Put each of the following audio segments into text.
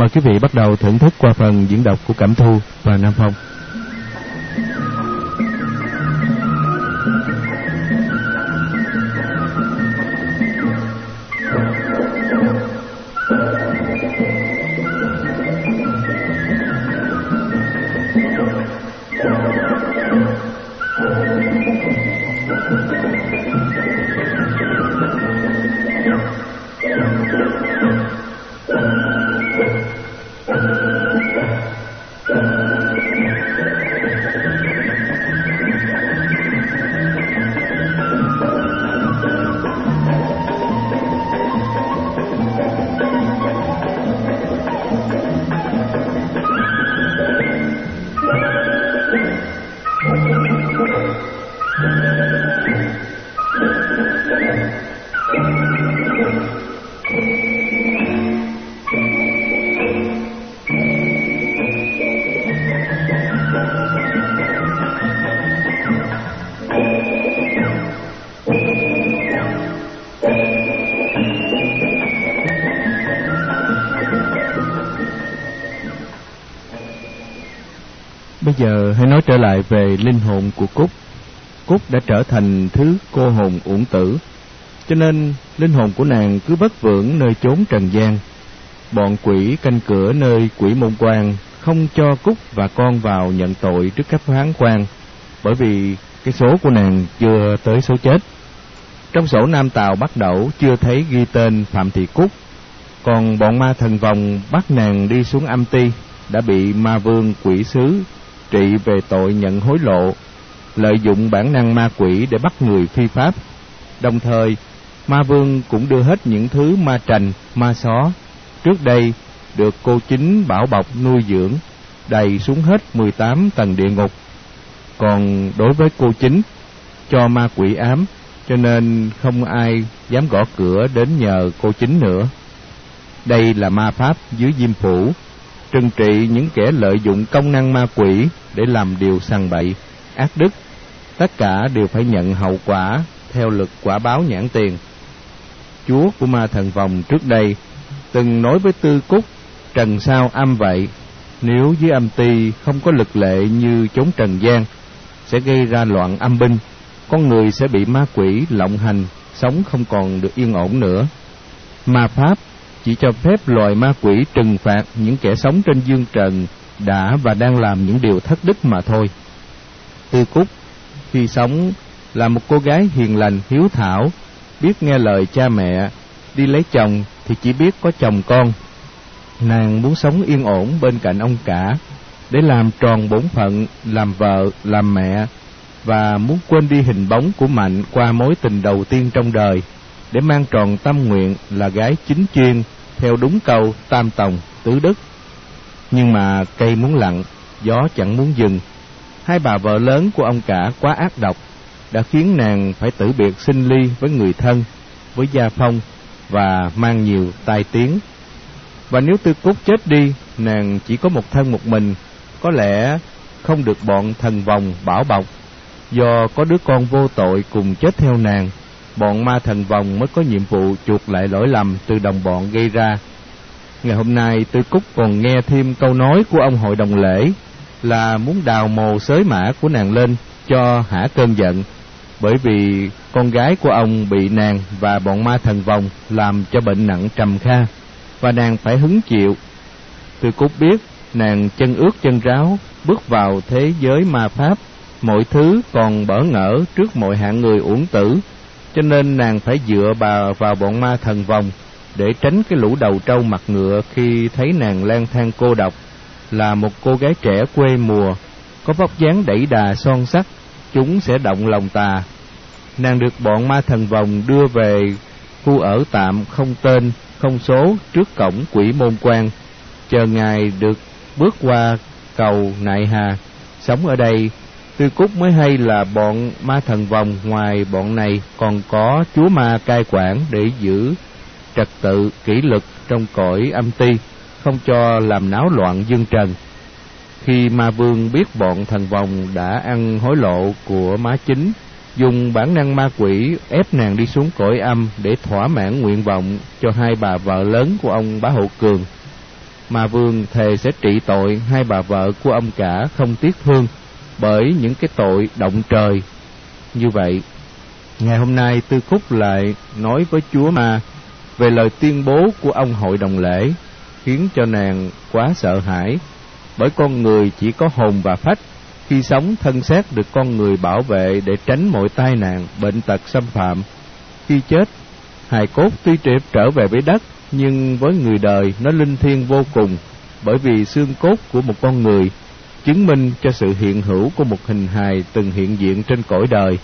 Mời quý vị bắt đầu thưởng thức qua phần diễn đọc của Cẩm Thu và Nam Phong. Giờ hãy nói trở lại về linh hồn của Cúc. Cúc đã trở thành thứ cô hồn uổng tử, cho nên linh hồn của nàng cứ bất vượng nơi chốn trần gian. Bọn quỷ canh cửa nơi quỷ môn quan không cho Cúc và con vào nhận tội trước cấp phán quan, bởi vì cái số của nàng chưa tới số chết. Trong sổ Nam Tào bắt đầu chưa thấy ghi tên Phạm Thị Cúc, còn bọn ma thần vòng bắt nàng đi xuống âm ti đã bị ma vương quỷ sứ trị về tội nhận hối lộ, lợi dụng bản năng ma quỷ để bắt người phi pháp. Đồng thời, ma vương cũng đưa hết những thứ ma trành, ma xó, trước đây được cô chính bảo bọc nuôi dưỡng, đầy xuống hết 18 tầng địa ngục. Còn đối với cô chính, cho ma quỷ ám, cho nên không ai dám gõ cửa đến nhờ cô chính nữa. Đây là ma pháp dưới diêm phủ, trừng trị những kẻ lợi dụng công năng ma quỷ để làm điều sằng bậy, ác đức. Tất cả đều phải nhận hậu quả theo lực quả báo nhãn tiền. Chúa của ma thần vòng trước đây từng nói với Tư Cúc, trần sao âm vậy, nếu dưới âm ti không có lực lệ như chống trần gian, sẽ gây ra loạn âm binh, con người sẽ bị ma quỷ lộng hành, sống không còn được yên ổn nữa. Ma pháp chỉ cho phép loài ma quỷ trừng phạt những kẻ sống trên dương trần đã và đang làm những điều thất đức mà thôi. Tư Cúc khi sống là một cô gái hiền lành, hiếu thảo, biết nghe lời cha mẹ, đi lấy chồng thì chỉ biết có chồng con. Nàng muốn sống yên ổn bên cạnh ông cả để làm tròn bổn phận làm vợ, làm mẹ và muốn quên đi hình bóng của Mạnh qua mối tình đầu tiên trong đời để mang tròn tâm nguyện là gái chính chuyên theo đúng câu tam tòng tứ đức. Nhưng mà cây muốn lặng gió chẳng muốn dừng. Hai bà vợ lớn của ông cả quá ác độc, đã khiến nàng phải tử biệt sinh ly với người thân, với gia phong và mang nhiều tai tiếng. Và nếu tư cúc chết đi, nàng chỉ có một thân một mình, có lẽ không được bọn thần vòng bảo bọc, do có đứa con vô tội cùng chết theo nàng bọn ma thần vòng mới có nhiệm vụ chuộc lại lỗi lầm từ đồng bọn gây ra. Ngày hôm nay, Tư Cúc còn nghe thêm câu nói của ông hội đồng lễ là muốn đào mồ xới mã của nàng lên cho hả cơn giận, bởi vì con gái của ông bị nàng và bọn ma thần vòng làm cho bệnh nặng trầm kha và nàng phải hứng chịu. Tư Cúc biết nàng chân ướt chân ráo, bước vào thế giới ma pháp, mọi thứ còn bỡ ngỡ trước mọi hạng người uổng tử cho nên nàng phải dựa bà vào bọn ma thần vòng để tránh cái lũ đầu trâu mặt ngựa khi thấy nàng lang thang cô độc. Là một cô gái trẻ quê mùa, có vóc dáng đẩy đà son sắc, chúng sẽ động lòng tà. Nàng được bọn ma thần vòng đưa về khu ở tạm không tên, không số trước cổng quỷ môn quan, chờ ngài được bước qua cầu nại hà, sống ở đây Tư Cúc mới hay là bọn ma thần vòng ngoài bọn này còn có chúa ma cai quản để giữ trật tự kỷ luật trong cõi âm ti, không cho làm náo loạn dương trần. Khi ma vương biết bọn thần vòng đã ăn hối lộ của má chính, dùng bản năng ma quỷ ép nàng đi xuống cõi âm để thỏa mãn nguyện vọng cho hai bà vợ lớn của ông bá hộ cường. ma vương thề sẽ trị tội hai bà vợ của ông cả không tiếc thương bởi những cái tội động trời. Như vậy, ngày hôm nay tư khúc lại nói với chúa ma về lời tuyên bố của ông hội đồng lễ, khiến cho nàng quá sợ hãi, bởi con người chỉ có hồn và phách. Khi sống, thân xác được con người bảo vệ để tránh mọi tai nạn, bệnh tật, xâm phạm. Khi chết, hài cốt tuy triệt trở về với đất, nhưng với người đời nó linh thiêng vô cùng, bởi vì xương cốt của một con người chứng minh cho sự hiện hữu của một hình hài từng hiện diện trên cõi đời.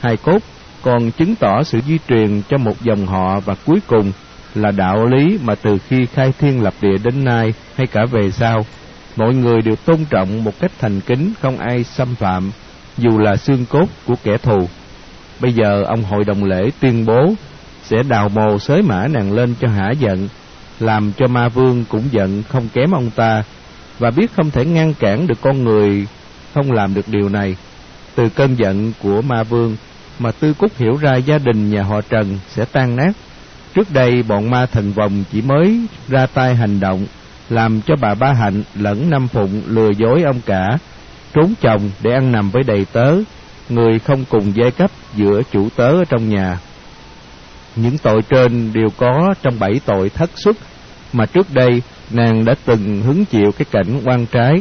Hài cốt còn chứng tỏ sự di truyền cho một dòng họ và cuối cùng là đạo lý mà từ khi khai thiên lập địa đến nay hay cả về sau, mọi người đều tôn trọng một cách thành kính không ai xâm phạm, dù là xương cốt của kẻ thù. Bây giờ ông hội đồng lễ tuyên bố sẽ đào mồ xới mã nàng lên cho hả giận, làm cho ma vương cũng giận không kém ông ta và biết không thể ngăn cản được con người không làm được điều này. Từ cơn giận của ma vương mà tư cúc hiểu ra gia đình nhà họ trần sẽ tan nát. Trước đây bọn ma thần vòng chỉ mới ra tay hành động, làm cho bà ba hạnh lẫn năm phụng lừa dối ông cả, trốn chồng để ăn nằm với đầy tớ, người không cùng giai cấp giữa chủ tớ ở trong nhà. Những tội trên đều có trong bảy tội thất xuất mà trước đây nàng đã từng hứng chịu cái cảnh quan trái.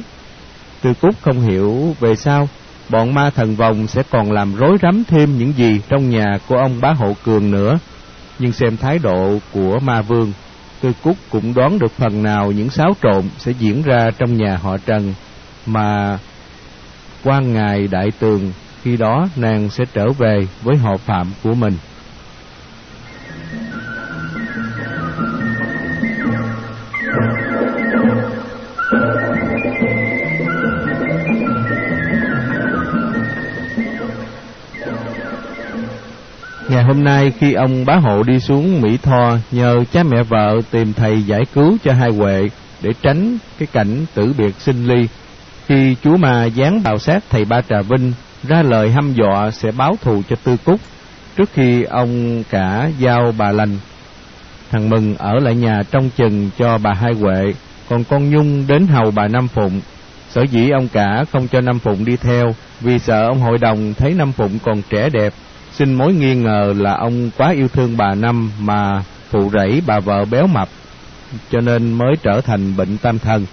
Tư cúc không hiểu về sao bọn ma thần vòng sẽ còn làm rối rắm thêm những gì trong nhà của ông bá hộ cường nữa. Nhưng xem thái độ của ma vương, tư cúc cũng đoán được phần nào những xáo trộn sẽ diễn ra trong nhà họ trần. Mà quan ngài đại tường, khi đó nàng sẽ trở về với họ phạm của mình. Hôm nay khi ông bá hộ đi xuống Mỹ Tho nhờ cha mẹ vợ tìm thầy giải cứu cho hai Huệ để tránh cái cảnh tử biệt sinh ly. Khi chúa ma dán bào sát thầy Ba Trà Vinh ra lời hăm dọa sẽ báo thù cho Tư Cúc trước khi ông cả giao bà lành. Thằng Mừng ở lại nhà trong chừng cho bà hai Huệ, còn con Nhung đến hầu bà Năm Phụng. Sở dĩ ông cả không cho Năm Phụng đi theo vì sợ ông hội đồng thấy Năm Phụng còn trẻ đẹp xin mối nghi ngờ là ông quá yêu thương bà Năm mà phụ rẫy bà vợ béo mập, cho nên mới trở thành bệnh tam thần.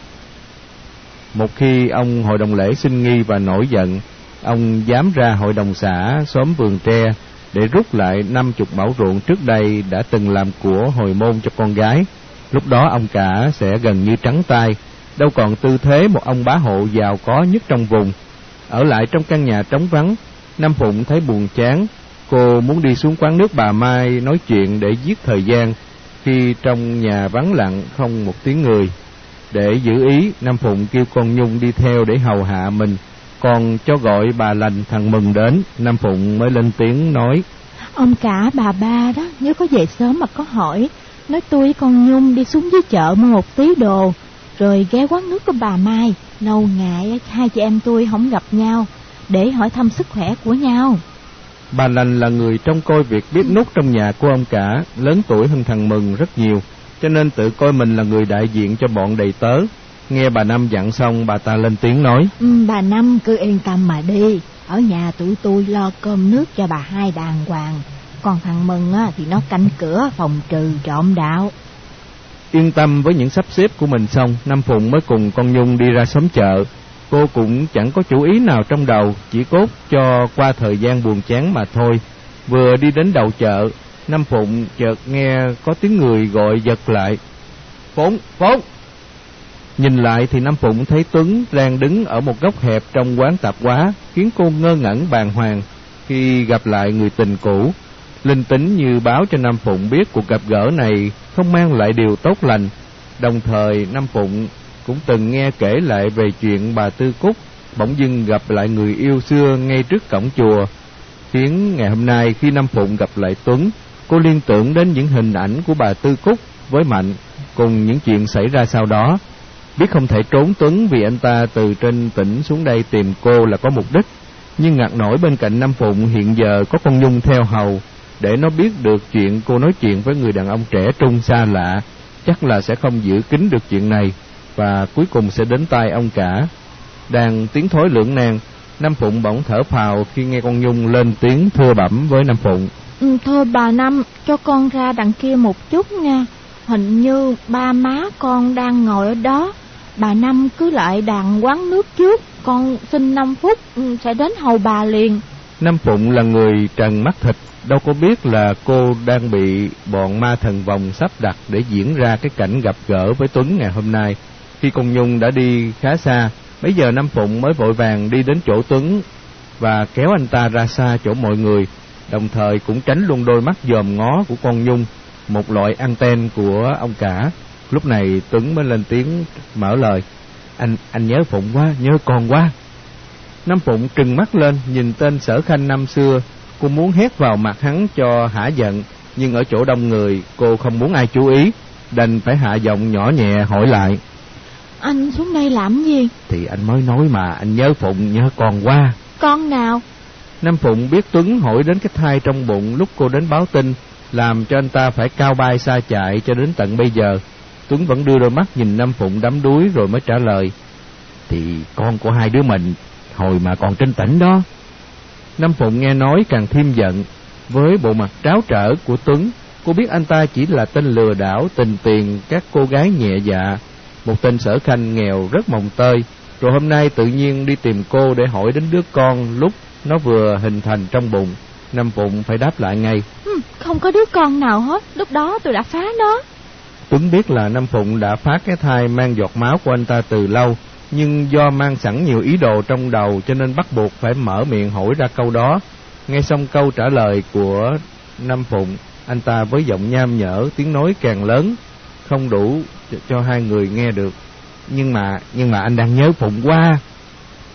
Một khi ông hội đồng lễ xin nghi và nổi giận, ông dám ra hội đồng xã xóm vườn tre để rút lại năm chục mẫu ruộng trước đây đã từng làm của hồi môn cho con gái. Lúc đó ông cả sẽ gần như trắng tay, đâu còn tư thế một ông bá hộ giàu có nhất trong vùng. Ở lại trong căn nhà trống vắng, Nam Phụng thấy buồn chán, Cô muốn đi xuống quán nước bà Mai nói chuyện để giết thời gian khi trong nhà vắng lặng không một tiếng người. Để giữ ý, Nam Phụng kêu con Nhung đi theo để hầu hạ mình. Còn cho gọi bà lành thằng Mừng đến, Nam Phụng mới lên tiếng nói. Ông cả bà ba đó, nếu có về sớm mà có hỏi, nói tôi với con Nhung đi xuống dưới chợ mua một tí đồ, rồi ghé quán nước của bà Mai. Lâu ngày hai chị em tôi không gặp nhau, để hỏi thăm sức khỏe của nhau. Bà Lành là người trông coi việc biết nút trong nhà của ông cả, lớn tuổi hơn thằng Mừng rất nhiều, cho nên tự coi mình là người đại diện cho bọn đầy tớ. Nghe bà Năm dặn xong, bà ta lên tiếng nói. Ừ, bà Năm cứ yên tâm mà đi, ở nhà tụi tôi lo cơm nước cho bà hai đàng hoàng. Còn thằng Mừng á, thì nó canh cửa phòng trừ trộm đạo. Yên tâm với những sắp xếp của mình xong, Năm Phụng mới cùng con Nhung đi ra xóm chợ, Cô cũng chẳng có chủ ý nào trong đầu, chỉ cốt cho qua thời gian buồn chán mà thôi. Vừa đi đến đầu chợ, Năm Phụng chợt nghe có tiếng người gọi giật lại. Phụng, Phụng! Nhìn lại thì Năm Phụng thấy Tuấn đang đứng ở một góc hẹp trong quán tạp hóa, khiến cô ngơ ngẩn bàng hoàng khi gặp lại người tình cũ. Linh tính như báo cho Nam Phụng biết cuộc gặp gỡ này không mang lại điều tốt lành. Đồng thời Nam Phụng cũng từng nghe kể lại về chuyện bà Tư Cúc bỗng dưng gặp lại người yêu xưa ngay trước cổng chùa, khiến ngày hôm nay khi Nam Phụng gặp lại Tuấn, cô liên tưởng đến những hình ảnh của bà Tư Cúc với Mạnh cùng những chuyện xảy ra sau đó. Biết không thể trốn Tuấn vì anh ta từ trên tỉnh xuống đây tìm cô là có mục đích, nhưng ngạc nổi bên cạnh Nam Phụng hiện giờ có con Nhung theo hầu, để nó biết được chuyện cô nói chuyện với người đàn ông trẻ trung xa lạ, chắc là sẽ không giữ kín được chuyện này và cuối cùng sẽ đến tay ông cả. Đang tiến thối lưỡng nan, Nam Phụng bỗng thở phào khi nghe con Nhung lên tiếng thưa bẩm với Nam Phụng. Ừ, thôi bà Năm, cho con ra đằng kia một chút nha. Hình như ba má con đang ngồi ở đó. Bà Năm cứ lại đàn quán nước trước, con xin 5 phút ừ, sẽ đến hầu bà liền. Nam Phụng là người trần mắt thịt, đâu có biết là cô đang bị bọn ma thần vòng sắp đặt để diễn ra cái cảnh gặp gỡ với Tuấn ngày hôm nay. Khi con Nhung đã đi khá xa, bấy giờ Nam Phụng mới vội vàng đi đến chỗ Tuấn và kéo anh ta ra xa chỗ mọi người, đồng thời cũng tránh luôn đôi mắt dòm ngó của con Nhung, một loại anten của ông cả. Lúc này Tuấn mới lên tiếng mở lời. Anh anh nhớ Phụng quá, nhớ con quá. Nam Phụng trừng mắt lên nhìn tên sở khanh năm xưa, cô muốn hét vào mặt hắn cho hả giận, nhưng ở chỗ đông người cô không muốn ai chú ý, đành phải hạ giọng nhỏ nhẹ hỏi lại. Anh xuống đây làm gì? Thì anh mới nói mà anh nhớ Phụng nhớ con qua. Con nào? Nam Phụng biết Tuấn hỏi đến cái thai trong bụng lúc cô đến báo tin, làm cho anh ta phải cao bay xa chạy cho đến tận bây giờ. Tuấn vẫn đưa đôi mắt nhìn Nam Phụng đắm đuối rồi mới trả lời. Thì con của hai đứa mình hồi mà còn trên tỉnh đó. Nam Phụng nghe nói càng thêm giận, với bộ mặt tráo trở của Tuấn, cô biết anh ta chỉ là tên lừa đảo tình tiền các cô gái nhẹ dạ, một tên sở khanh nghèo rất mồng tơi, rồi hôm nay tự nhiên đi tìm cô để hỏi đến đứa con lúc nó vừa hình thành trong bụng. Nam Phụng phải đáp lại ngay. không có đứa con nào hết, lúc đó tôi đã phá nó. Tuấn biết là Nam Phụng đã phá cái thai mang giọt máu của anh ta từ lâu, nhưng do mang sẵn nhiều ý đồ trong đầu cho nên bắt buộc phải mở miệng hỏi ra câu đó. Nghe xong câu trả lời của Nam Phụng, anh ta với giọng nham nhở, tiếng nói càng lớn, không đủ cho, hai người nghe được. Nhưng mà, nhưng mà anh đang nhớ Phụng quá.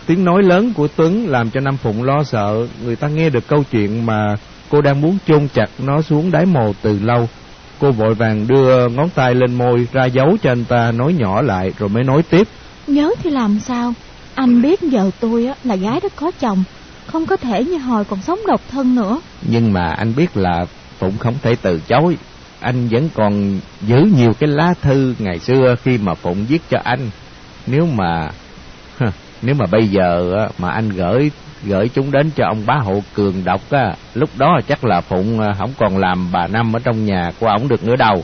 Tiếng nói lớn của Tuấn làm cho Nam Phụng lo sợ, người ta nghe được câu chuyện mà cô đang muốn chôn chặt nó xuống đáy mồ từ lâu. Cô vội vàng đưa ngón tay lên môi ra dấu cho anh ta nói nhỏ lại rồi mới nói tiếp. Nhớ thì làm sao? Anh biết giờ tôi á, là gái đã có chồng, không có thể như hồi còn sống độc thân nữa. Nhưng mà anh biết là Phụng không thể từ chối. Anh vẫn còn giữ nhiều cái lá thư ngày xưa khi mà Phụng viết cho anh. Nếu mà nếu mà bây giờ mà anh gửi gửi chúng đến cho ông bá hộ cường đọc á, lúc đó chắc là Phụng à, không còn làm bà Năm ở trong nhà của ổng được nữa đâu.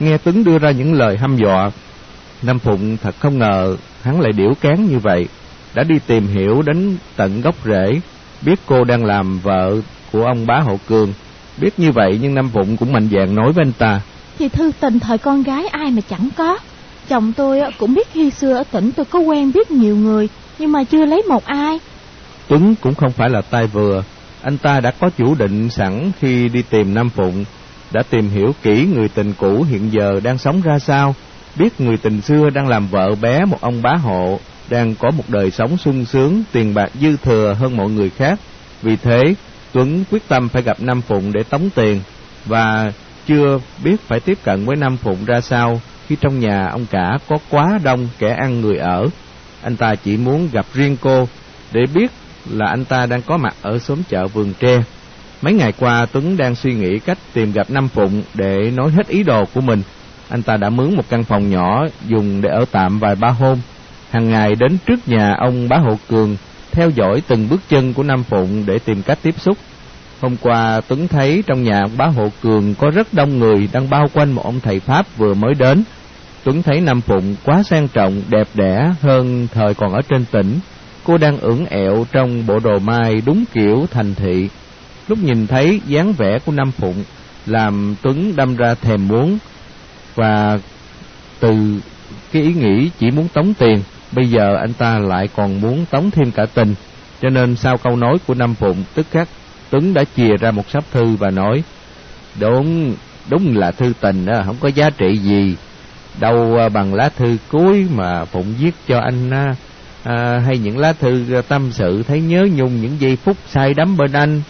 Nghe Tuấn đưa ra những lời hăm dọa, Nam Phụng thật không ngờ hắn lại điểu cán như vậy, đã đi tìm hiểu đến tận gốc rễ, biết cô đang làm vợ của ông bá hộ cường. Biết như vậy nhưng Nam Phụng cũng mạnh dạn nói với anh ta. Thì thư tình thời con gái ai mà chẳng có. Chồng tôi cũng biết khi xưa ở tỉnh tôi có quen biết nhiều người, nhưng mà chưa lấy một ai. Tuấn cũng không phải là tay vừa, anh ta đã có chủ định sẵn khi đi tìm Nam Phụng, đã tìm hiểu kỹ người tình cũ hiện giờ đang sống ra sao, biết người tình xưa đang làm vợ bé một ông bá hộ, đang có một đời sống sung sướng, tiền bạc dư thừa hơn mọi người khác. Vì thế, Tuấn quyết tâm phải gặp Nam Phụng để tống tiền, và chưa biết phải tiếp cận với Nam Phụng ra sao khi trong nhà ông cả có quá đông kẻ ăn người ở. Anh ta chỉ muốn gặp riêng cô để biết là anh ta đang có mặt ở xóm chợ vườn tre. Mấy ngày qua Tuấn đang suy nghĩ cách tìm gặp Nam Phụng để nói hết ý đồ của mình. Anh ta đã mướn một căn phòng nhỏ dùng để ở tạm vài ba hôm. Hàng ngày đến trước nhà ông bá hộ cường, theo dõi từng bước chân của Nam Phụng để tìm cách tiếp xúc. Hôm qua Tuấn thấy trong nhà ông bá hộ cường có rất đông người đang bao quanh một ông thầy Pháp vừa mới đến. Tuấn thấy Nam Phụng quá sang trọng, đẹp đẽ hơn thời còn ở trên tỉnh. Cô đang ưỡn ẹo trong bộ đồ mai đúng kiểu thành thị. Lúc nhìn thấy dáng vẻ của Nam Phụng, làm Tuấn đâm ra thèm muốn và từ cái ý nghĩ chỉ muốn tống tiền, bây giờ anh ta lại còn muốn tống thêm cả tình. Cho nên sau câu nói của Nam Phụng, tức khắc Tuấn đã chìa ra một sắp thư và nói, Đúng, đúng là thư tình đó, không có giá trị gì. Đâu à, bằng lá thư cuối mà Phụng viết cho anh à, à hay những lá thư à, tâm sự thấy nhớ nhung những giây phút say đắm bên anh.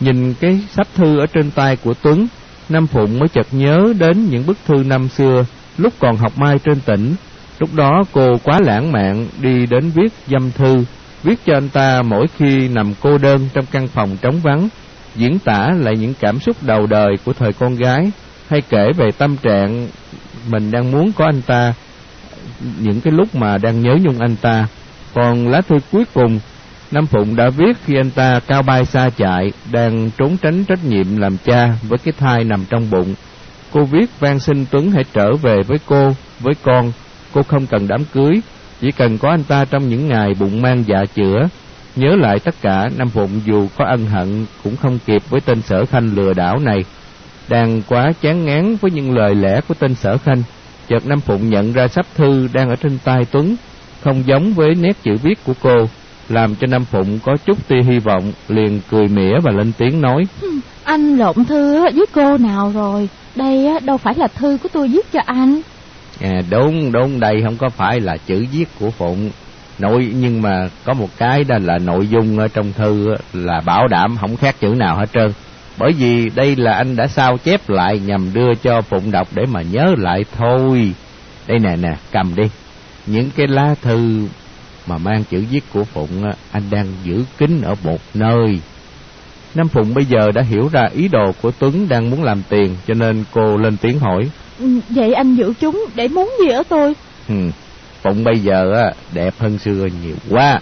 Nhìn cái sắp thư ở trên tay của Tuấn, Nam Phụng mới chợt nhớ đến những bức thư năm xưa, lúc còn học mai trên tỉnh. Lúc đó cô quá lãng mạn đi đến viết dâm thư, viết cho anh ta mỗi khi nằm cô đơn trong căn phòng trống vắng, diễn tả lại những cảm xúc đầu đời của thời con gái, hay kể về tâm trạng mình đang muốn có anh ta những cái lúc mà đang nhớ nhung anh ta. Còn lá thư cuối cùng, Nam Phụng đã viết khi anh ta cao bay xa chạy, đang trốn tránh trách nhiệm làm cha với cái thai nằm trong bụng. Cô viết van xin Tuấn hãy trở về với cô, với con. Cô không cần đám cưới, chỉ cần có anh ta trong những ngày bụng mang dạ chữa. Nhớ lại tất cả, Nam Phụng dù có ân hận cũng không kịp với tên sở khanh lừa đảo này. Đang quá chán ngán với những lời lẽ của tên sở khanh, chợt Nam Phụng nhận ra sắp thư đang ở trên tay Tuấn, không giống với nét chữ viết của cô, làm cho Nam Phụng có chút tia hy vọng, liền cười mỉa và lên tiếng nói. Anh lộn thư với cô nào rồi, đây đâu phải là thư của tôi viết cho anh. À, đúng, đúng, đây không có phải là chữ viết của Phụng, nội nhưng mà có một cái đó là nội dung ở trong thư là bảo đảm không khác chữ nào hết trơn. Bởi vì đây là anh đã sao chép lại nhằm đưa cho phụng đọc để mà nhớ lại thôi. Đây nè nè cầm đi. Những cái lá thư mà mang chữ viết của phụng anh đang giữ kín ở một nơi. Nam phụng bây giờ đã hiểu ra ý đồ của tuấn đang muốn làm tiền cho nên cô lên tiếng hỏi vậy anh giữ chúng để muốn gì ở tôi? Ừ, phụng bây giờ á đẹp hơn xưa nhiều quá.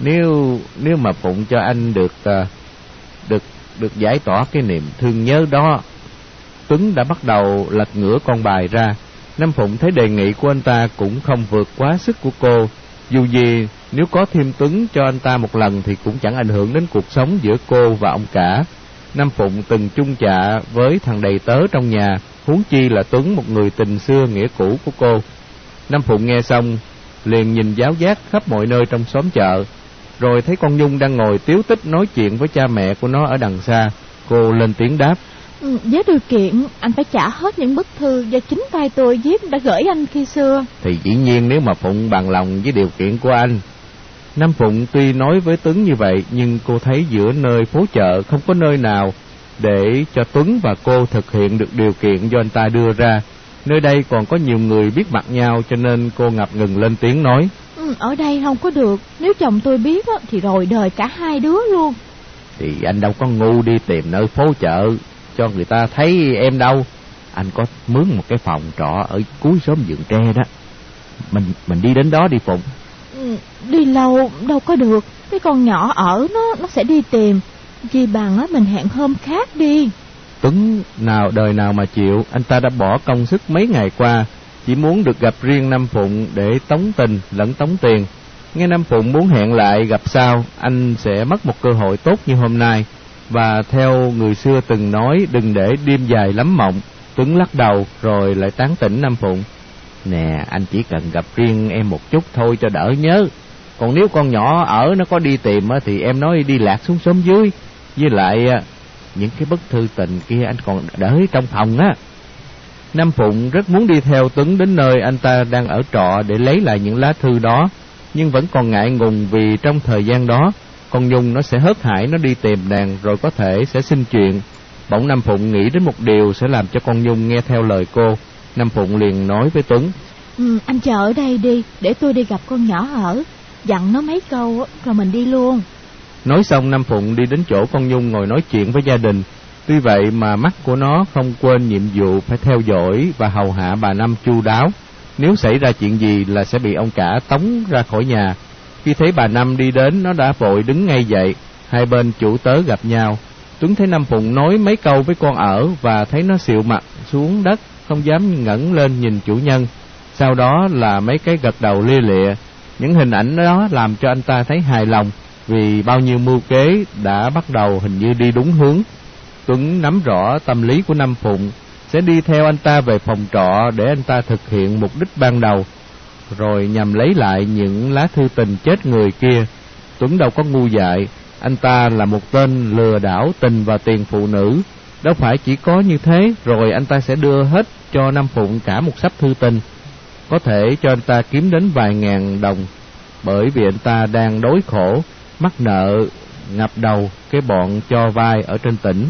Nếu nếu mà phụng cho anh được à, được được giải tỏa cái niềm thương nhớ đó tuấn đã bắt đầu lật ngửa con bài ra. Nam phụng thấy đề nghị của anh ta cũng không vượt quá sức của cô. Dù gì nếu có thêm tuấn cho anh ta một lần thì cũng chẳng ảnh hưởng đến cuộc sống giữa cô và ông cả. Nam phụng từng chung chạ với thằng đầy tớ trong nhà huống chi là tuấn một người tình xưa nghĩa cũ của cô nam phụng nghe xong liền nhìn giáo giác khắp mọi nơi trong xóm chợ rồi thấy con Nhung đang ngồi tiếu tích nói chuyện với cha mẹ của nó ở đằng xa. Cô lên tiếng đáp. Ừ, với điều kiện anh phải trả hết những bức thư do chính tay tôi viết đã gửi anh khi xưa. Thì dĩ nhiên nếu mà Phụng bằng lòng với điều kiện của anh. Nam Phụng tuy nói với Tuấn như vậy nhưng cô thấy giữa nơi phố chợ không có nơi nào để cho Tuấn và cô thực hiện được điều kiện do anh ta đưa ra. Nơi đây còn có nhiều người biết mặt nhau cho nên cô ngập ngừng lên tiếng nói. Ừ, ở đây không có được, nếu chồng tôi biết á, thì rồi đời cả hai đứa luôn. Thì anh đâu có ngu đi tìm nơi phố chợ cho người ta thấy em đâu. Anh có mướn một cái phòng trọ ở cuối xóm vườn tre đó. Mình mình đi đến đó đi Phụng. Ừ, đi lâu đâu có được, cái con nhỏ ở nó nó sẽ đi tìm vì bằng á mình hẹn hôm khác đi. Tuấn nào đời nào mà chịu, anh ta đã bỏ công sức mấy ngày qua chỉ muốn được gặp riêng Nam Phụng để tống tình lẫn tống tiền. Nghe Nam Phụng muốn hẹn lại gặp sau, anh sẽ mất một cơ hội tốt như hôm nay. Và theo người xưa từng nói, đừng để đêm dài lắm mộng. Tuấn lắc đầu rồi lại tán tỉnh Nam Phụng. Nè, anh chỉ cần gặp riêng em một chút thôi cho đỡ nhớ. Còn nếu con nhỏ ở nó có đi tìm thì em nói đi lạc xuống xóm dưới. Với lại à, những cái bức thư tình kia anh còn để trong phòng á. Nam Phụng rất muốn đi theo Tuấn đến nơi anh ta đang ở trọ để lấy lại những lá thư đó, nhưng vẫn còn ngại ngùng vì trong thời gian đó, con Nhung nó sẽ hớt hải nó đi tìm nàng rồi có thể sẽ xin chuyện. Bỗng Nam Phụng nghĩ đến một điều sẽ làm cho con Nhung nghe theo lời cô. Nam Phụng liền nói với Tuấn. Ừ, anh chờ ở đây đi, để tôi đi gặp con nhỏ ở. Dặn nó mấy câu rồi mình đi luôn. Nói xong Nam Phụng đi đến chỗ con Nhung ngồi nói chuyện với gia đình. Tuy vậy mà mắt của nó không quên nhiệm vụ phải theo dõi và hầu hạ bà Năm chu đáo. Nếu xảy ra chuyện gì là sẽ bị ông cả tống ra khỏi nhà. Khi thấy bà Năm đi đến, nó đã vội đứng ngay dậy. Hai bên chủ tớ gặp nhau. Tuấn thấy Nam Phụng nói mấy câu với con ở và thấy nó xịu mặt xuống đất, không dám ngẩng lên nhìn chủ nhân. Sau đó là mấy cái gật đầu lia lịa. Những hình ảnh đó làm cho anh ta thấy hài lòng vì bao nhiêu mưu kế đã bắt đầu hình như đi đúng hướng. Tuấn nắm rõ tâm lý của Nam Phụng, sẽ đi theo anh ta về phòng trọ để anh ta thực hiện mục đích ban đầu, rồi nhằm lấy lại những lá thư tình chết người kia. Tuấn đâu có ngu dại, anh ta là một tên lừa đảo tình và tiền phụ nữ. Đâu phải chỉ có như thế, rồi anh ta sẽ đưa hết cho Nam Phụng cả một sắp thư tình. Có thể cho anh ta kiếm đến vài ngàn đồng, bởi vì anh ta đang đối khổ, mắc nợ, ngập đầu cái bọn cho vai ở trên tỉnh.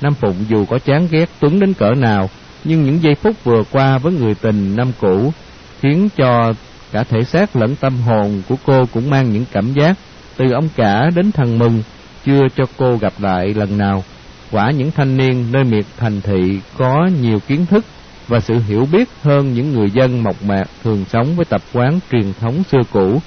Nam Phụng dù có chán ghét Tuấn đến cỡ nào, nhưng những giây phút vừa qua với người tình năm cũ khiến cho cả thể xác lẫn tâm hồn của cô cũng mang những cảm giác từ ông cả đến thằng mừng chưa cho cô gặp lại lần nào. Quả những thanh niên nơi miệt thành thị có nhiều kiến thức và sự hiểu biết hơn những người dân mộc mạc thường sống với tập quán truyền thống xưa cũ.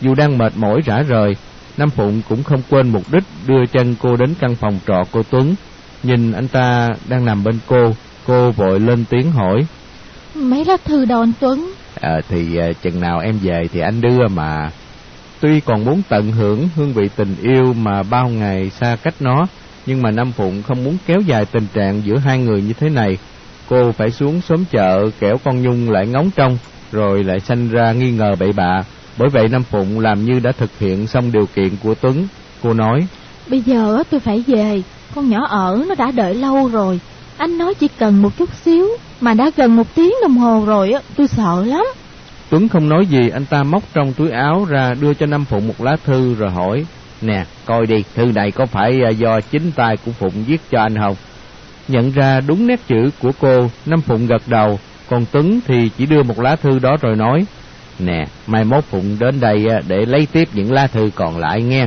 Dù đang mệt mỏi rã rời, Nam Phụng cũng không quên mục đích đưa chân cô đến căn phòng trọ cô Tuấn. Nhìn anh ta đang nằm bên cô, cô vội lên tiếng hỏi. Mấy lá thư đâu anh Tuấn? À, thì à, chừng nào em về thì anh đưa mà. Tuy còn muốn tận hưởng hương vị tình yêu mà bao ngày xa cách nó, nhưng mà Nam Phụng không muốn kéo dài tình trạng giữa hai người như thế này. Cô phải xuống xóm chợ kẻo con Nhung lại ngóng trông, rồi lại sanh ra nghi ngờ bậy bạ. Bởi vậy Nam Phụng làm như đã thực hiện xong điều kiện của Tuấn. Cô nói, Bây giờ tôi phải về, con nhỏ ở nó đã đợi lâu rồi. Anh nói chỉ cần một chút xíu, mà đã gần một tiếng đồng hồ rồi á, tôi sợ lắm. Tuấn không nói gì, anh ta móc trong túi áo ra đưa cho Nam Phụng một lá thư rồi hỏi, Nè, coi đi, thư này có phải à, do chính tay của Phụng viết cho anh không? Nhận ra đúng nét chữ của cô, Nam Phụng gật đầu, còn Tuấn thì chỉ đưa một lá thư đó rồi nói, Nè, mai mốt Phụng đến đây để lấy tiếp những lá thư còn lại nghe.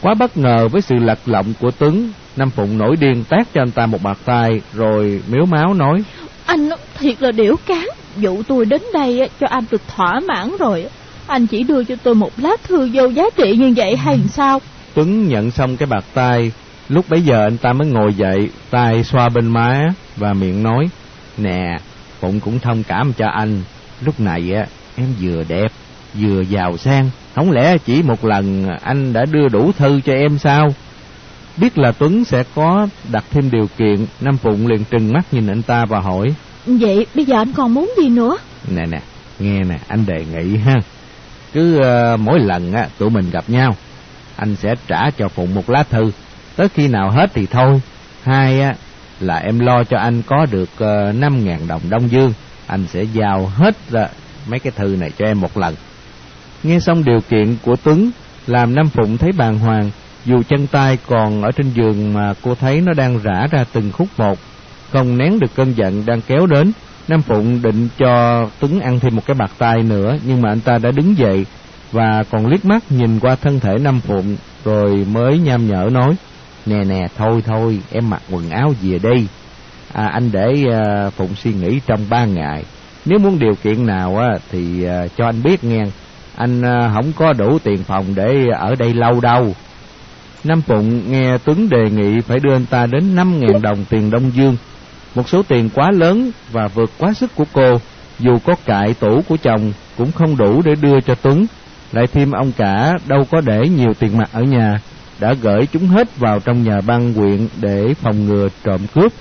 Quá bất ngờ với sự lật lọng của Tuấn, Nam Phụng nổi điên tát cho anh ta một bạt tay, rồi miếu máu nói, Anh thiệt là điểu cán, dụ tôi đến đây cho anh được thỏa mãn rồi. Anh chỉ đưa cho tôi một lá thư vô giá trị như vậy hay sao? Tuấn nhận xong cái bạt tay, lúc bấy giờ anh ta mới ngồi dậy, tay xoa bên má và miệng nói, Nè, Phụng cũng thông cảm cho anh, lúc này á em vừa đẹp, vừa giàu sang, không lẽ chỉ một lần anh đã đưa đủ thư cho em sao? Biết là Tuấn sẽ có đặt thêm điều kiện, Nam Phụng liền trừng mắt nhìn anh ta và hỏi, Vậy bây giờ anh còn muốn gì nữa? Nè nè, nghe nè, anh đề nghị ha, cứ uh, mỗi lần á tụi mình gặp nhau, anh sẽ trả cho Phụng một lá thư, tới khi nào hết thì thôi. Hai á là em lo cho anh có được năm uh, ngàn đồng Đông Dương, anh sẽ giao hết ra mấy cái thư này cho em một lần. Nghe xong điều kiện của Tuấn, làm Nam Phụng thấy bàng hoàng, dù chân tay còn ở trên giường mà cô thấy nó đang rã ra từng khúc một, không nén được cơn giận đang kéo đến. Nam Phụng định cho Tuấn ăn thêm một cái bạc tay nữa, nhưng mà anh ta đã đứng dậy và còn liếc mắt nhìn qua thân thể Nam Phụng, rồi mới nham nhở nói, Nè nè, thôi thôi, em mặc quần áo về đi. À, anh để uh, Phụng suy nghĩ trong ba ngày. Nếu muốn điều kiện nào á, thì à, cho anh biết nghe. Anh à, không có đủ tiền phòng để ở đây lâu đâu. Nam Phụng nghe Tuấn đề nghị phải đưa anh ta đến năm ngàn đồng tiền Đông Dương. Một số tiền quá lớn và vượt quá sức của cô. Dù có cại tủ của chồng cũng không đủ để đưa cho Tuấn. Lại thêm ông cả đâu có để nhiều tiền mặt ở nhà đã gửi chúng hết vào trong nhà ban quyện để phòng ngừa trộm cướp.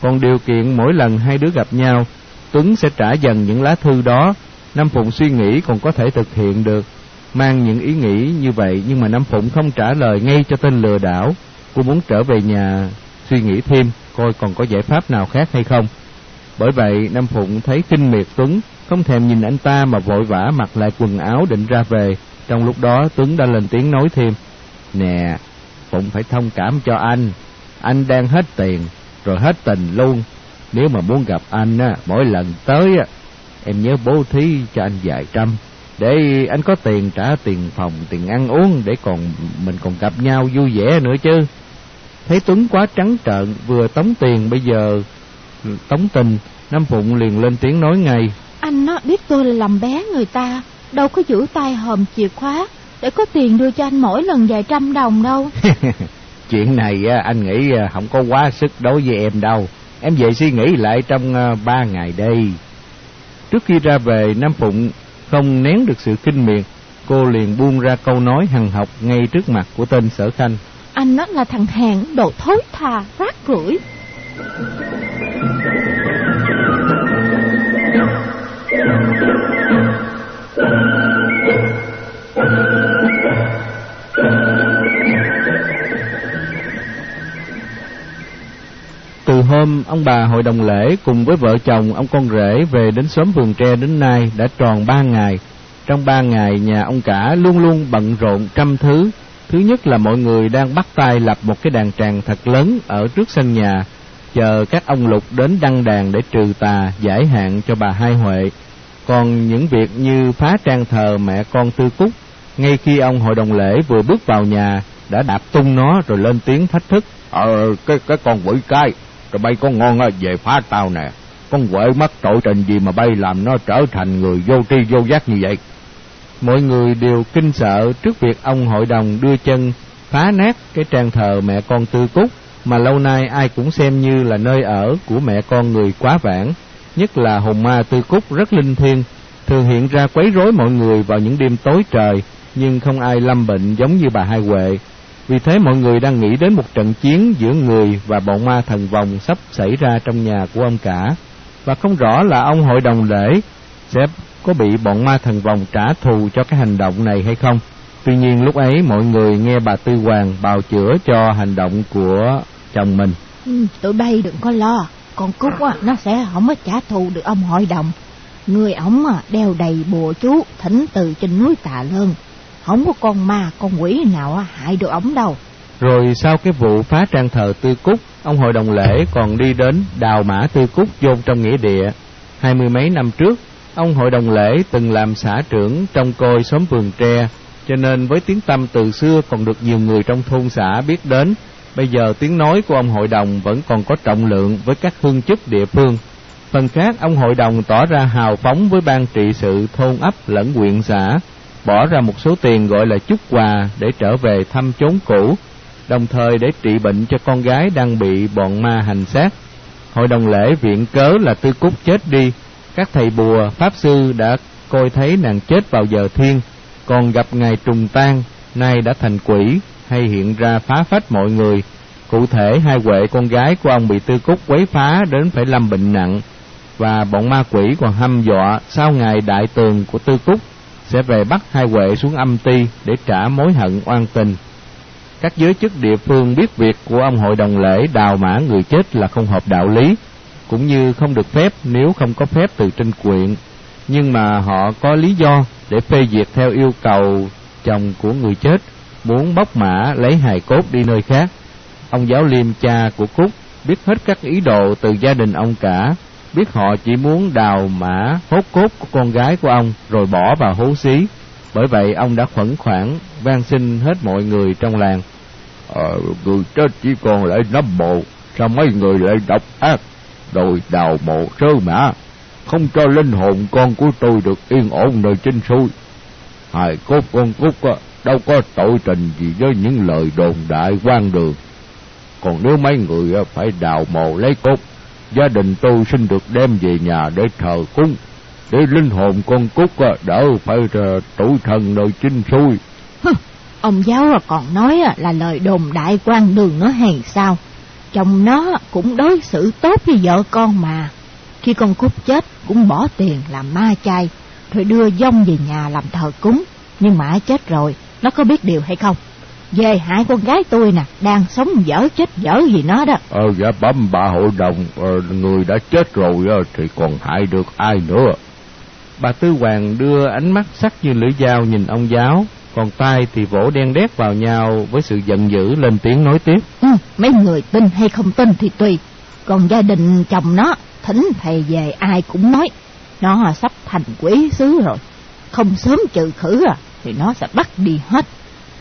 Còn điều kiện mỗi lần hai đứa gặp nhau, Tuấn sẽ trả dần những lá thư đó. Nam Phụng suy nghĩ còn có thể thực hiện được. Mang những ý nghĩ như vậy nhưng mà Nam Phụng không trả lời ngay cho tên lừa đảo. Cô muốn trở về nhà suy nghĩ thêm coi còn có giải pháp nào khác hay không. Bởi vậy Nam Phụng thấy kinh miệt Tuấn, không thèm nhìn anh ta mà vội vã mặc lại quần áo định ra về. Trong lúc đó Tuấn đã lên tiếng nói thêm. Nè, Phụng phải thông cảm cho anh. Anh đang hết tiền, rồi hết tình luôn. Nếu mà muốn gặp anh á, mỗi lần tới á, em nhớ bố thí cho anh vài trăm. Để anh có tiền trả tiền phòng, tiền ăn uống, để còn mình còn gặp nhau vui vẻ nữa chứ. Thấy Tuấn quá trắng trợn, vừa tống tiền bây giờ tống tình, Nam Phụng liền lên tiếng nói ngay. Anh nó biết tôi là làm bé người ta, đâu có giữ tay hòm chìa khóa để có tiền đưa cho anh mỗi lần vài trăm đồng đâu. Chuyện này anh nghĩ không có quá sức đối với em đâu. Em về suy nghĩ lại trong ờ, ba ngày đây. Trước khi ra về, Nam Phụng không nén được sự kinh miệt. Cô liền buông ra câu nói hằng học ngay trước mặt của tên sở khanh. Anh nó là thằng hèn, đồ thối thà, rác rưởi. Từ hôm ông bà hội đồng lễ cùng với vợ chồng ông con rể về đến xóm vườn tre đến nay đã tròn ba ngày. Trong ba ngày nhà ông cả luôn luôn bận rộn trăm thứ. Thứ nhất là mọi người đang bắt tay lập một cái đàn tràng thật lớn ở trước sân nhà, chờ các ông lục đến đăng đàn để trừ tà, giải hạn cho bà Hai Huệ. Còn những việc như phá trang thờ mẹ con Tư Cúc, ngay khi ông hội đồng lễ vừa bước vào nhà, đã đạp tung nó rồi lên tiếng thách thức. Ờ, cái cái con quỷ cái, rồi bay con ngon á, về phá tao nè. con quệ mắc tội trình gì mà bay làm nó trở thành người vô tri vô giác như vậy mọi người đều kinh sợ trước việc ông hội đồng đưa chân phá nát cái trang thờ mẹ con tư cúc mà lâu nay ai cũng xem như là nơi ở của mẹ con người quá vãng nhất là hồn ma tư cúc rất linh thiêng thường hiện ra quấy rối mọi người vào những đêm tối trời nhưng không ai lâm bệnh giống như bà hai huệ vì thế mọi người đang nghĩ đến một trận chiến giữa người và bọn ma thần vòng sắp xảy ra trong nhà của ông cả và không rõ là ông hội đồng lễ sẽ có bị bọn ma thần vòng trả thù cho cái hành động này hay không. Tuy nhiên lúc ấy mọi người nghe bà Tư Hoàng bào chữa cho hành động của chồng mình. Ừ, tụi bay đừng có lo, con Cúc á, nó sẽ không có trả thù được ông hội đồng. Người ổng đeo đầy bùa chú thỉnh từ trên núi Tà Lơn. Không có con ma, con quỷ nào hại được ổng đâu. Rồi sau cái vụ phá trang thờ Tư Cúc, ông hội đồng lễ còn đi đến đào mã Tư Cúc chôn trong nghĩa địa. Hai mươi mấy năm trước, ông hội đồng lễ từng làm xã trưởng trong côi xóm vườn tre, cho nên với tiếng tâm từ xưa còn được nhiều người trong thôn xã biết đến. Bây giờ tiếng nói của ông hội đồng vẫn còn có trọng lượng với các hương chức địa phương. Phần khác, ông hội đồng tỏ ra hào phóng với ban trị sự thôn ấp lẫn huyện xã, bỏ ra một số tiền gọi là chút quà để trở về thăm chốn cũ, đồng thời để trị bệnh cho con gái đang bị bọn ma hành xác. Hội đồng lễ viện cớ là Tư Cúc chết đi, các thầy bùa, pháp sư đã coi thấy nàng chết vào giờ thiên, còn gặp ngày trùng tan, nay đã thành quỷ hay hiện ra phá phách mọi người. Cụ thể hai huệ con gái của ông bị Tư Cúc quấy phá đến phải lâm bệnh nặng, và bọn ma quỷ còn hăm dọa sau ngày đại tường của Tư Cúc sẽ về bắt hai huệ xuống âm ti để trả mối hận oan tình. Các giới chức địa phương biết việc của ông hội đồng lễ đào mã người chết là không hợp đạo lý, cũng như không được phép nếu không có phép từ trên quyện. Nhưng mà họ có lý do để phê duyệt theo yêu cầu chồng của người chết, muốn bóc mã lấy hài cốt đi nơi khác. Ông giáo liêm cha của Cúc biết hết các ý đồ từ gia đình ông cả, biết họ chỉ muốn đào mã hốt cốt của con gái của ông rồi bỏ vào hố xí. Bởi vậy ông đã khẩn khoản van xin hết mọi người trong làng. Ờ, người chết chỉ còn lại nắm mộ, sao mấy người lại độc ác, rồi đào mộ sơ mã, không cho linh hồn con của tôi được yên ổn nơi trên xuôi. Hài cốt con cúc á, đâu có tội tình gì với những lời đồn đại quan đường. Còn nếu mấy người phải đào mộ lấy cốt, gia đình tôi xin được đem về nhà để thờ cúng, để linh hồn con cúc đỡ phải ờ, tuổi thần nơi chinh xuôi. Ông giáo còn nói là lời đồn đại quan đường nó hay sao? Chồng nó cũng đối xử tốt với vợ con mà. Khi con cúc chết cũng bỏ tiền làm ma chay, rồi đưa dông về nhà làm thờ cúng. Nhưng mà chết rồi, nó có biết điều hay không? Về hại con gái tôi nè, đang sống dở chết dở gì nó đó. Ờ, dạ bấm bà hội đồng, ờ, người đã chết rồi thì còn hại được ai nữa. Bà Tư Hoàng đưa ánh mắt sắc như lưỡi dao nhìn ông giáo, còn tay thì vỗ đen đét vào nhau với sự giận dữ lên tiếng nói tiếp. Ừ, mấy người tin hay không tin thì tùy, còn gia đình chồng nó, thỉnh thầy về ai cũng nói, nó sắp thành quỷ sứ rồi, không sớm trừ khử à, thì nó sẽ bắt đi hết.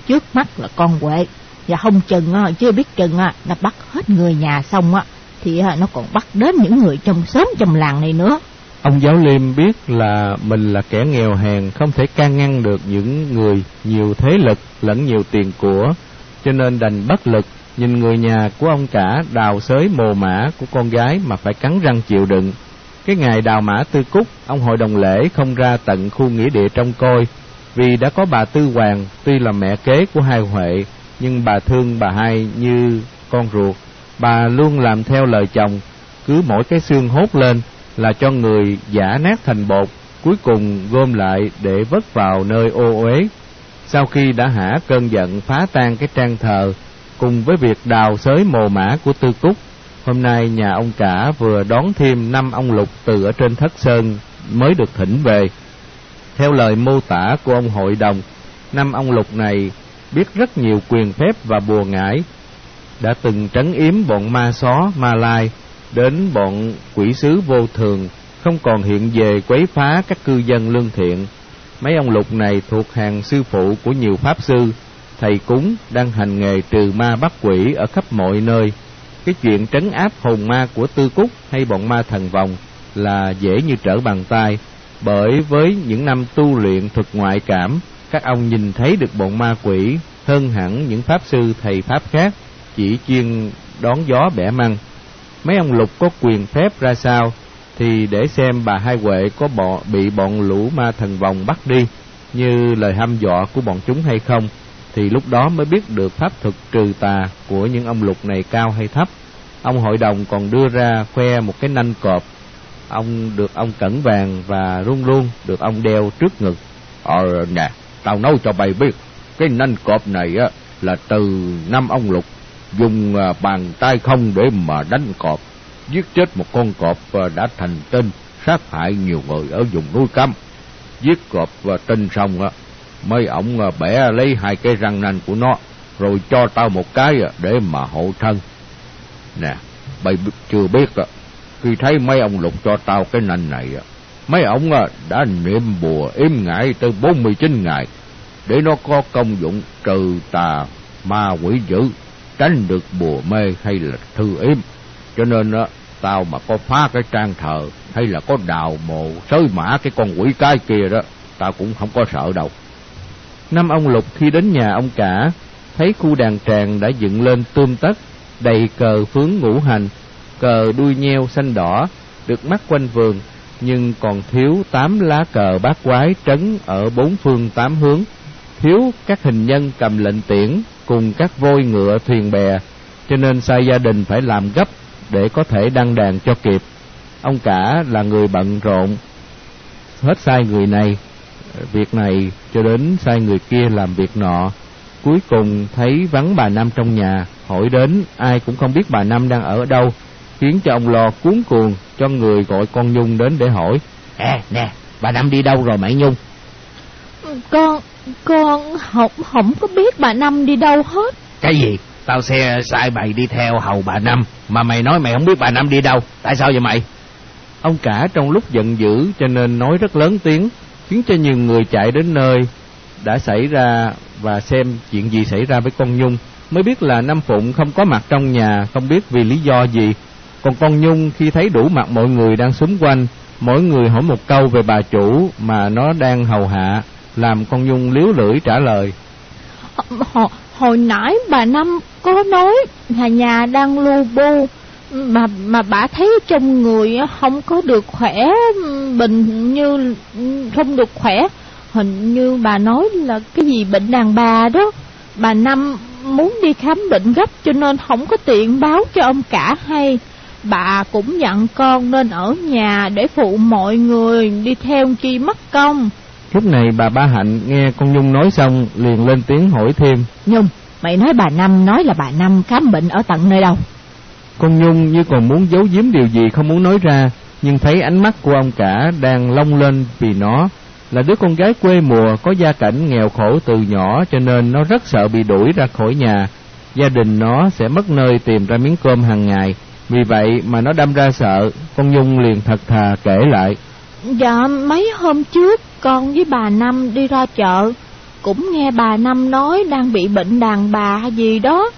Trước mắt là con quệ và không chừng à, chưa biết chừng à, nó bắt hết người nhà xong á, thì nó còn bắt đến những người trong xóm trong làng này nữa. Ông giáo liêm biết là mình là kẻ nghèo hèn không thể can ngăn được những người nhiều thế lực lẫn nhiều tiền của, cho nên đành bất lực nhìn người nhà của ông cả đào xới mồ mã của con gái mà phải cắn răng chịu đựng. Cái ngày đào mã tư cúc, ông hội đồng lễ không ra tận khu nghĩa địa trong coi, vì đã có bà Tư Hoàng, tuy là mẹ kế của hai Huệ, nhưng bà thương bà hai như con ruột. Bà luôn làm theo lời chồng, cứ mỗi cái xương hốt lên là cho người giả nát thành bột, cuối cùng gom lại để vất vào nơi ô uế. Sau khi đã hả cơn giận phá tan cái trang thờ, cùng với việc đào xới mồ mã của Tư Cúc, hôm nay nhà ông cả vừa đón thêm năm ông lục từ ở trên thất sơn mới được thỉnh về. Theo lời mô tả của ông hội đồng, năm ông lục này biết rất nhiều quyền phép và bùa ngải, đã từng trấn yếm bọn ma xó, ma lai, đến bọn quỷ sứ vô thường, không còn hiện về quấy phá các cư dân lương thiện. Mấy ông lục này thuộc hàng sư phụ của nhiều pháp sư, thầy cúng đang hành nghề trừ ma bắt quỷ ở khắp mọi nơi. Cái chuyện trấn áp hồn ma của Tư Cúc hay bọn ma thần vòng là dễ như trở bàn tay, bởi với những năm tu luyện thuật ngoại cảm, các ông nhìn thấy được bọn ma quỷ hơn hẳn những pháp sư thầy pháp khác, chỉ chuyên đón gió bẻ măng. Mấy ông lục có quyền phép ra sao thì để xem bà hai huệ có bọ, bị bọn lũ ma thần vòng bắt đi như lời hăm dọa của bọn chúng hay không thì lúc đó mới biết được pháp thuật trừ tà của những ông lục này cao hay thấp. Ông hội đồng còn đưa ra khoe một cái nanh cọp. Ông được ông cẩn vàng và luôn luôn được ông đeo trước ngực. Ờ nè, tao nói cho bay biết, cái nanh cọp này á là từ năm ông lục dùng à, bàn tay không để mà đánh cọp, giết chết một con cọp à, đã thành tên sát hại nhiều người ở vùng núi Cam. Giết cọp và tinh xong á, mấy ổng à, bẻ lấy hai cái răng nanh của nó, rồi cho tao một cái để mà hộ thân. Nè, bay chưa biết khi thấy mấy ông lục cho tao cái nanh này á, mấy ông đã niệm bùa im ngại tới 49 ngày để nó có công dụng trừ tà ma quỷ dữ tránh được bùa mê hay là thư im cho nên á tao mà có phá cái trang thờ hay là có đào mộ sới mã cái con quỷ cái kia đó tao cũng không có sợ đâu. Năm ông lục khi đến nhà ông cả thấy khu đàn tràng đã dựng lên tươm tất đầy cờ phướng ngũ hành cờ đuôi nheo xanh đỏ được mắc quanh vườn nhưng còn thiếu tám lá cờ bát quái trấn ở bốn phương tám hướng thiếu các hình nhân cầm lệnh tiễn cùng các vôi ngựa thuyền bè, cho nên sai gia đình phải làm gấp để có thể đăng đàn cho kịp. Ông cả là người bận rộn, hết sai người này, việc này cho đến sai người kia làm việc nọ. Cuối cùng thấy vắng bà Năm trong nhà, hỏi đến ai cũng không biết bà Năm đang ở đâu, khiến cho ông lo cuốn cuồng cho người gọi con Nhung đến để hỏi. À, nè, bà Năm đi đâu rồi mẹ Nhung? Con, con không, không có biết bà Năm đi đâu hết. Cái gì? Tao xe sai mày đi theo hầu bà Năm, mà mày nói mày không biết bà Năm đi đâu. Tại sao vậy mày? Ông cả trong lúc giận dữ cho nên nói rất lớn tiếng, khiến cho nhiều người chạy đến nơi đã xảy ra và xem chuyện gì xảy ra với con Nhung. Mới biết là Năm Phụng không có mặt trong nhà, không biết vì lý do gì. Còn con Nhung khi thấy đủ mặt mọi người đang xúm quanh, mỗi người hỏi một câu về bà chủ mà nó đang hầu hạ làm con Nhung liếu lưỡi trả lời. Hồi, hồi nãy bà Năm có nói là nhà đang lu bu, mà mà bà thấy trong người không có được khỏe, bình như không được khỏe. Hình như bà nói là cái gì bệnh đàn bà đó. Bà Năm muốn đi khám bệnh gấp cho nên không có tiện báo cho ông cả hay. Bà cũng dặn con nên ở nhà để phụ mọi người đi theo chi mất công. Lúc này bà Ba Hạnh nghe con Nhung nói xong liền lên tiếng hỏi thêm. Nhung, mày nói bà Năm nói là bà Năm khám bệnh ở tận nơi đâu? Con Nhung như còn muốn giấu giếm điều gì không muốn nói ra, nhưng thấy ánh mắt của ông cả đang long lên vì nó là đứa con gái quê mùa có gia cảnh nghèo khổ từ nhỏ cho nên nó rất sợ bị đuổi ra khỏi nhà. Gia đình nó sẽ mất nơi tìm ra miếng cơm hàng ngày. Vì vậy mà nó đâm ra sợ, con Nhung liền thật thà kể lại. Dạ mấy hôm trước con với bà Năm đi ra chợ Cũng nghe bà Năm nói đang bị bệnh đàn bà hay gì đó.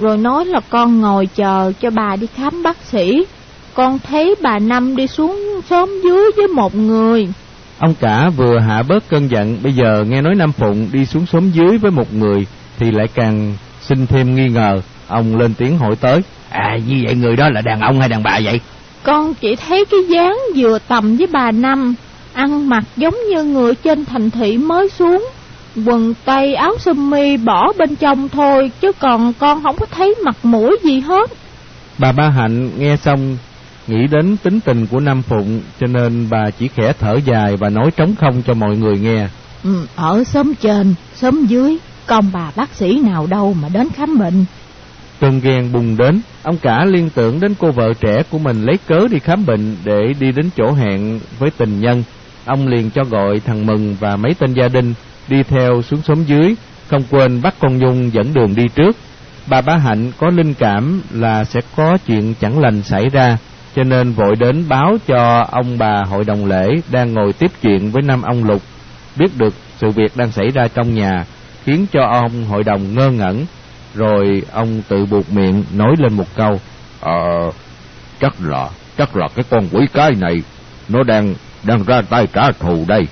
Rồi nói là con ngồi chờ cho bà đi khám bác sĩ. Con thấy bà Năm đi xuống xóm dưới với một người. Ông cả vừa hạ bớt cơn giận Bây giờ nghe nói Nam Phụng đi xuống xóm dưới với một người Thì lại càng sinh thêm nghi ngờ. Ông lên tiếng hỏi tới À như vậy người đó là đàn ông hay đàn bà vậy? Con chỉ thấy cái dáng vừa tầm với bà Năm Ăn mặc giống như người trên thành thị mới xuống. Quần tây áo sơ mi bỏ bên trong thôi Chứ còn con không có thấy mặt mũi gì hết. Bà Ba Hạnh nghe xong Nghĩ đến tính tình của Nam Phụng Cho nên bà chỉ khẽ thở dài Và nói trống không cho mọi người nghe. Ừ, Ở xóm trên, xóm dưới Con bà bác sĩ nào đâu mà đến khám bệnh Cơn ghen bùng đến, ông cả liên tưởng đến cô vợ trẻ của mình lấy cớ đi khám bệnh để đi đến chỗ hẹn với tình nhân. Ông liền cho gọi thằng Mừng và mấy tên gia đình đi theo xuống xóm dưới, không quên bắt con Nhung dẫn đường đi trước. Bà Bá Hạnh có linh cảm là sẽ có chuyện chẳng lành xảy ra, cho nên vội đến báo cho ông bà hội đồng lễ đang ngồi tiếp chuyện với năm ông Lục, biết được sự việc đang xảy ra trong nhà, khiến cho ông hội đồng ngơ ngẩn, rồi ông tự buộc miệng nói lên một câu. Ờ, chắc là, chắc là cái con quỷ cái này, nó đang, đang ra tay trả thù đây.